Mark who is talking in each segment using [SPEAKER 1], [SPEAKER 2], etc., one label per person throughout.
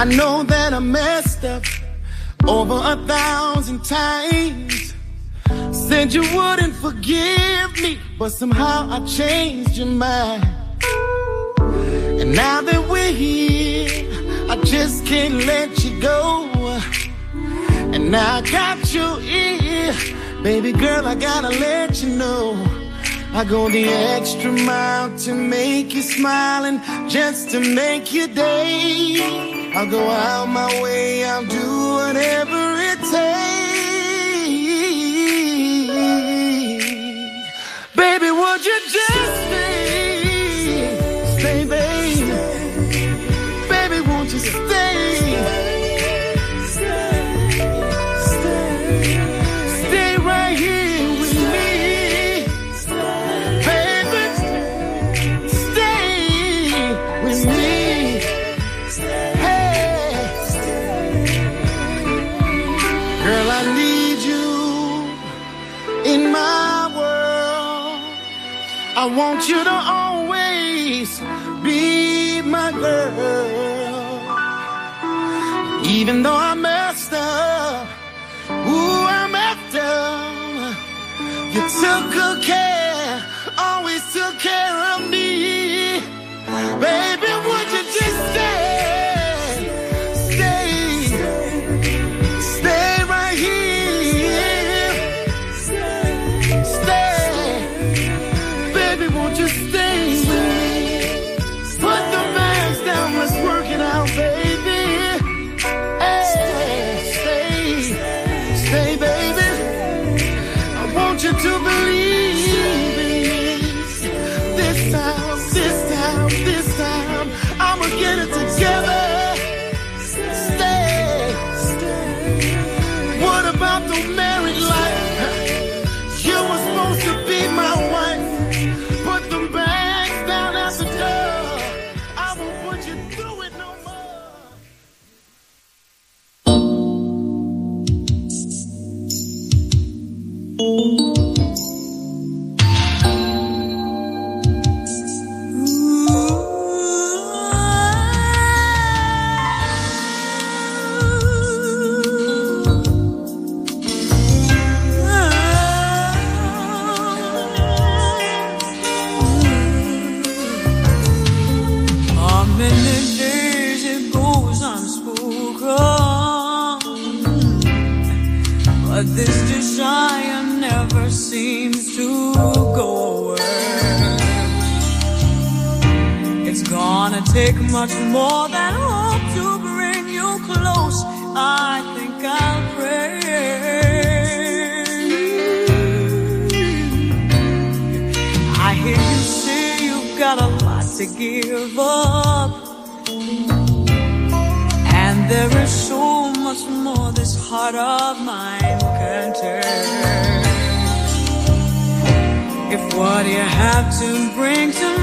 [SPEAKER 1] I know that I messed up over a thousand times. Said you wouldn't forgive me, but somehow I changed your mind. And now that we're here, I just can't let you go. And now I got you here, baby girl, I gotta let you know. I go the extra mile to make you smile and just to make your day. I'll go out my way, I'll do whatever it takes. Baby, would you just stay? Stay, baby. Baby, won't you stay? Want you to always be my girl. Even though I messed up, ooh, I messed up. You took good care, always took care of me. Baby,
[SPEAKER 2] much more than hope to bring you close. I think I'll pray. I hear you say you've got a lot to give up. And there is so much more this heart of mine can take. If what you have to bring to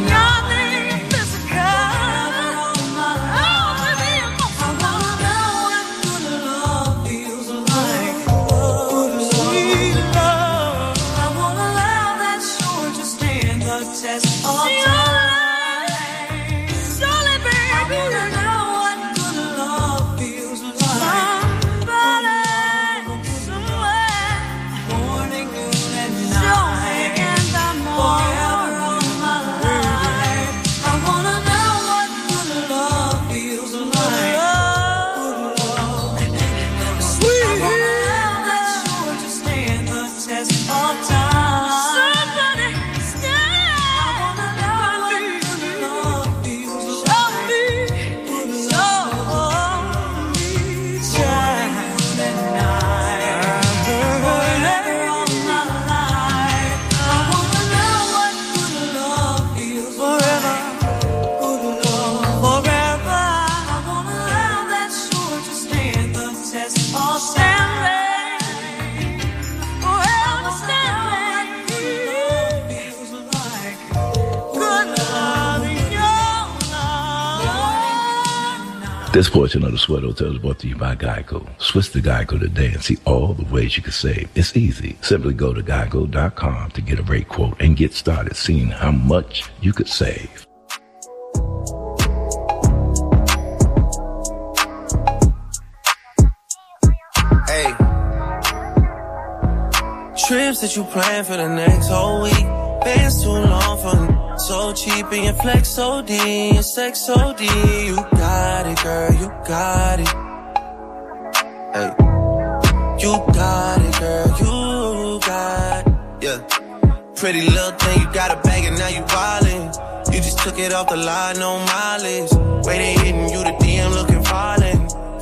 [SPEAKER 2] nothing. This
[SPEAKER 3] portion of the Sweat Hotel is brought to you by Geico. Switch to Geico today and see all the ways you can save. It's easy. Simply go to geico.com to get a rate quote and get started seeing how much you could save.
[SPEAKER 4] Hey. Trips that you plan for the next whole week. Bands too long for so cheap and your flex so D, your sex so D. You got it, girl, you got it. Hey. You got it, girl, you got it. Yeah. Pretty little thing, you got a bag and now you wildin'. You just took it off the line, no mileage. Waiting, hitting you the DM looking violent.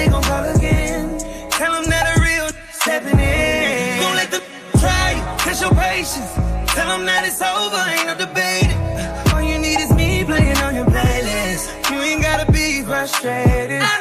[SPEAKER 5] They gon' call again. Tell them that a real stepping in. Don't let them try you, test your patience. Tell them that it's over, ain't no debating. All you need is me playing on your playlist. You ain't gotta be frustrated. I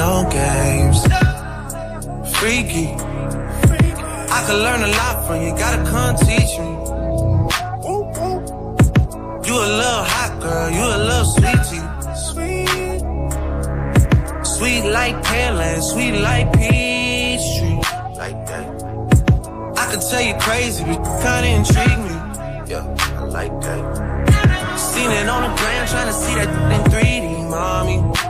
[SPEAKER 5] no games.
[SPEAKER 4] Freaky. I could learn a lot from you, gotta come teach me. You a little hot girl, you a little sweetie. Sweet. Sweet like Pearland, sweet like peach tree. Like that. I could tell you crazy, but you kinda intrigue me. Yeah, I like that. Seen it on the ground, trying to see that in 3D, mommy.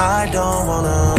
[SPEAKER 4] I don't wanna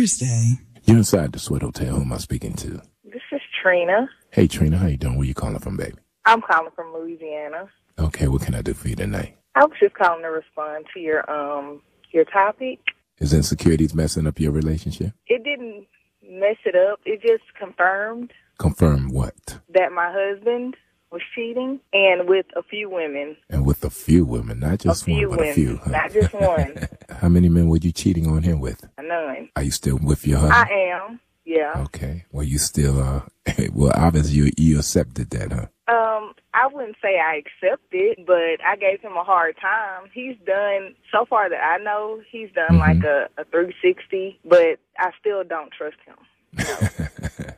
[SPEAKER 6] Thursday.
[SPEAKER 3] You're inside the Sweat Hotel. Who am I speaking to?
[SPEAKER 7] This is Trina.
[SPEAKER 3] Hey Trina, how you doing? Where you calling from, baby?
[SPEAKER 7] I'm calling from Louisiana.
[SPEAKER 3] Okay, what can I do for you tonight?
[SPEAKER 7] I was just calling to respond to your um your topic.
[SPEAKER 3] Is insecurities messing up your relationship?
[SPEAKER 7] It didn't mess it up. It just confirmed
[SPEAKER 3] Confirm what?
[SPEAKER 7] that my husband was cheating and with a few women.
[SPEAKER 3] And with a few women, not just one, but
[SPEAKER 7] women,
[SPEAKER 3] a few. huh?
[SPEAKER 7] not just one.
[SPEAKER 3] How many men were you cheating on him with?
[SPEAKER 7] None.
[SPEAKER 3] Are you still with your husband?
[SPEAKER 7] I am. Yeah.
[SPEAKER 3] Okay. Well, you still uh, well, obviously you you accepted that, huh?
[SPEAKER 7] Um, I wouldn't say I accepted, but I gave him a hard time. He's done so far that I know he's done
[SPEAKER 3] Mhm.
[SPEAKER 7] like a, a 360, but I still don't trust him.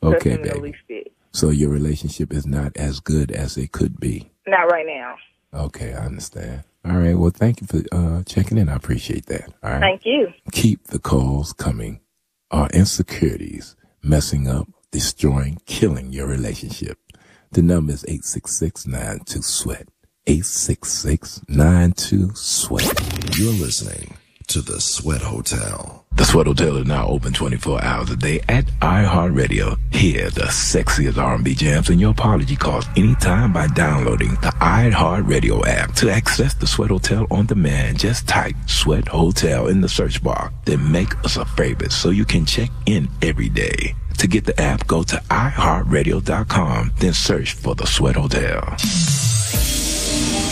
[SPEAKER 3] Okay,
[SPEAKER 7] him in the
[SPEAKER 3] baby.
[SPEAKER 7] Least bit.
[SPEAKER 3] So your relationship is not as good as it could be.
[SPEAKER 7] Not right now.
[SPEAKER 3] Okay, I understand. All right. Well, thank you for uh, checking in. I appreciate that. All right.
[SPEAKER 7] Thank you.
[SPEAKER 3] Keep the calls coming. Are insecurities messing up, destroying, killing your relationship? The number is 866-92-SWEAT. 866-92-SWEAT.
[SPEAKER 8] You're listening to The Sweat Hotel.
[SPEAKER 3] The Sweat Hotel is now open 24 hours a day at iHeartRadio. Hear the sexiest R&B jams in your apology calls anytime by downloading the iHeartRadio app. To access the Sweat Hotel on demand, just type Sweat Hotel in the search bar. Then make us a favorite so you can check in every day. To get the app, go to iHeartRadio.com, then search for the Sweat Hotel.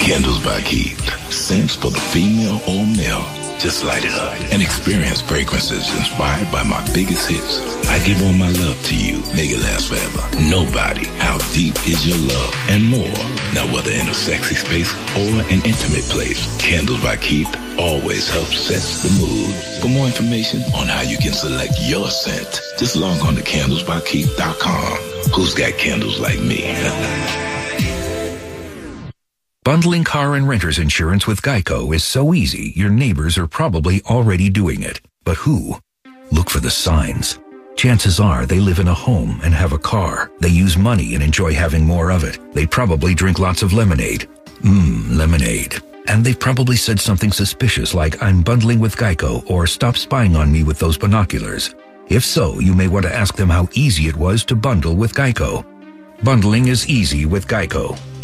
[SPEAKER 3] Candles by Keith. Scents for the female or male. Just light it up and experience fragrances inspired by my biggest hits. I give all my love to you. Make it last forever. Nobody. How deep is your love? And more. Now, whether in a sexy space or an intimate place, Candles by Keith always helps set the mood. For more information on how you can select your scent, just log on to candlesbykeith.com. Who's got candles like me?
[SPEAKER 9] Bundling car and renter's insurance with Geico is so easy, your neighbors are probably already doing it. But who? Look for the signs. Chances are they live in a home and have a car. They use money and enjoy having more of it. They probably drink lots of lemonade. Mmm, lemonade. And they've probably said something suspicious like, I'm bundling with Geico or stop spying on me with those binoculars. If so, you may want to ask them how easy it was to bundle with Geico. Bundling is easy with Geico.